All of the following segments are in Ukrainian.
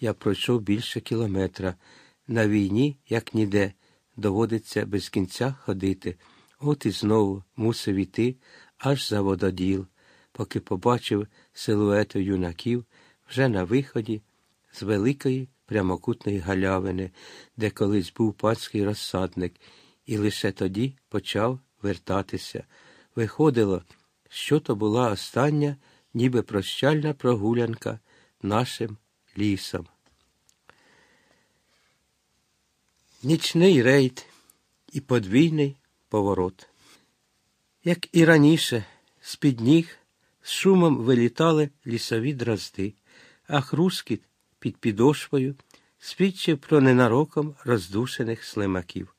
я пройшов більше кілометра. На війні, як ніде, доводиться без кінця ходити. От і знову мусив іти аж за вододіл, поки побачив силуети юнаків вже на виході з великої прямокутної галявини, де колись був панський розсадник, і лише тоді почав вертатися. Виходило, що то була остання, ніби прощальна прогулянка нашим лісом. Нічний рейд і подвійний поворот. Як і раніше, з-під ніг з шумом вилітали лісові дразди, а хрускіт під підошвою свідчив про ненароком роздушених слимаків.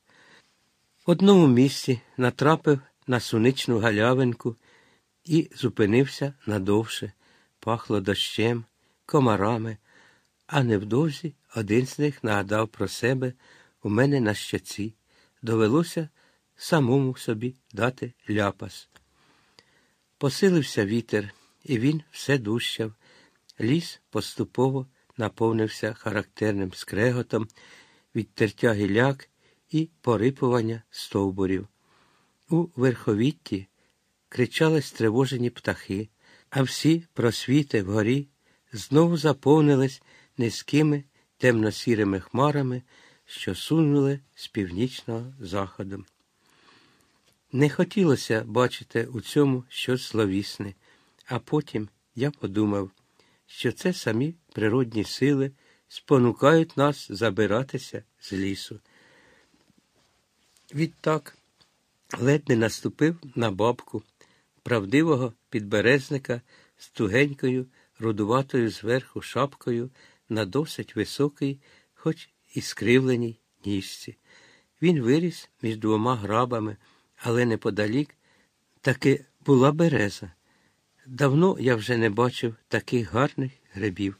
В одному місці натрапив на суничну галявинку і зупинився надовше, пахло дощем, комарами, а невдовзі один з них нагадав про себе у мене на щоці. Довелося самому собі дати ляпас. Посилився вітер, і він все дужчав. Ліс поступово наповнився характерним скреготом від тертя гіляк і порипування стовбурів. У верховітті кричали стривожені птахи, а всі просвіти вгорі знову заповнились низькими темно-сірими хмарами, що сунули з північного заходу. Не хотілося бачити у цьому щось зловісне, а потім я подумав, що це самі природні сили спонукають нас забиратися з лісу. Відтак ледь не наступив на бабку правдивого підберезника з тугенькою, рудуватою зверху шапкою на досить високій, хоч і скривленій ніжці. Він виріс між двома грабами, але неподалік таки була береза. Давно я вже не бачив таких гарних грибів.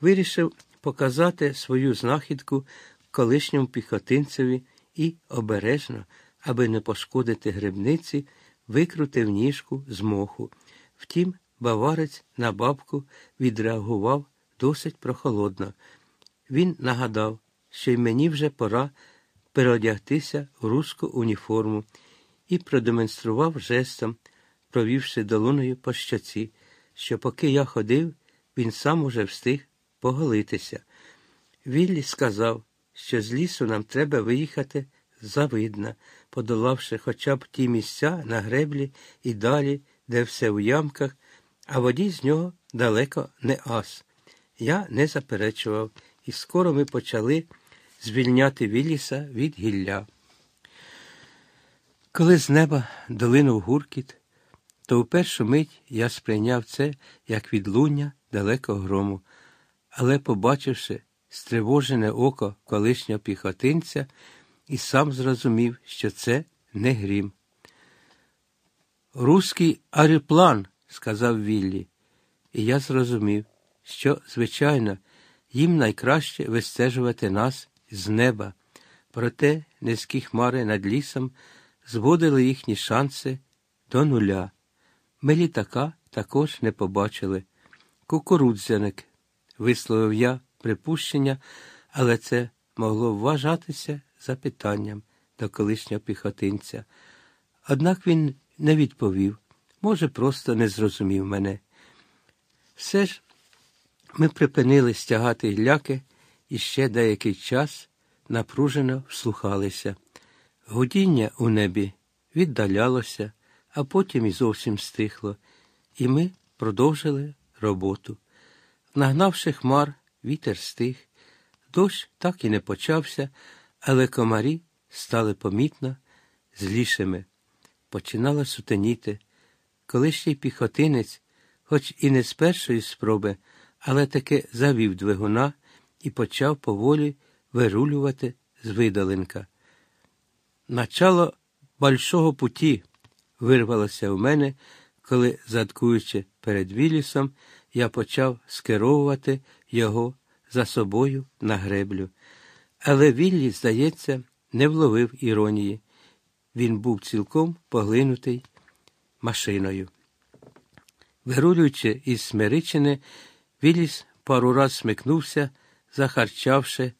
Вирішив показати свою знахідку колишньому піхотинцеві і обережно, аби не пошкодити грибниці, викрутив ніжку з моху. Втім, баварець на бабку відреагував досить прохолодно. Він нагадав, що й мені вже пора переодягтися в руську уніформу і продемонстрував жестом, провівши долоною по щоці, що поки я ходив, він сам уже встиг поголитися. Віллі сказав, що з лісу нам треба виїхати завидно, подолавши хоча б ті місця на греблі і далі, де все у ямках, а водій з нього далеко не ас. Я не заперечував, і скоро ми почали звільняти Вілліса від гілля. Коли з неба долинув гуркіт, то у першу мить я сприйняв це як відлуння далекого грому, але, побачивши стривожене око колишнього піхотинця, і сам зрозумів, що це не грім. Руський аероплан, сказав Віллі, і я зрозумів, що, звичайно, їм найкраще вистежувати нас з неба, проте низькі хмари над лісом зводили їхні шанси до нуля. Ми літака також не побачили. Кукурудзяник, висловив я припущення, але це могло вважатися запитанням до колишнього піхотинця. Однак він не відповів, може, просто не зрозумів мене. Все ж ми припинили стягати гляки і ще деякий час напружено вслухалися. Гудіння у небі віддалялося, а потім і зовсім стихло, і ми продовжили роботу. Нагнавши хмар, вітер стих, дощ так і не почався, але комарі стали помітно злішими. Починало сутеніти. Колишній піхотинець, хоч і не з першої спроби, але таки завів двигуна і почав поволі вирулювати з видалинка. Начало большого путі вирвалося в мене, коли, заткуючи перед Вілісом, я почав скеровувати його за собою на греблю. Але Віллі, здається, не вловив іронії. Він був цілком поглинутий машиною. Вирулюючи із Смиричини, Вілліс пару раз смикнувся захарчавши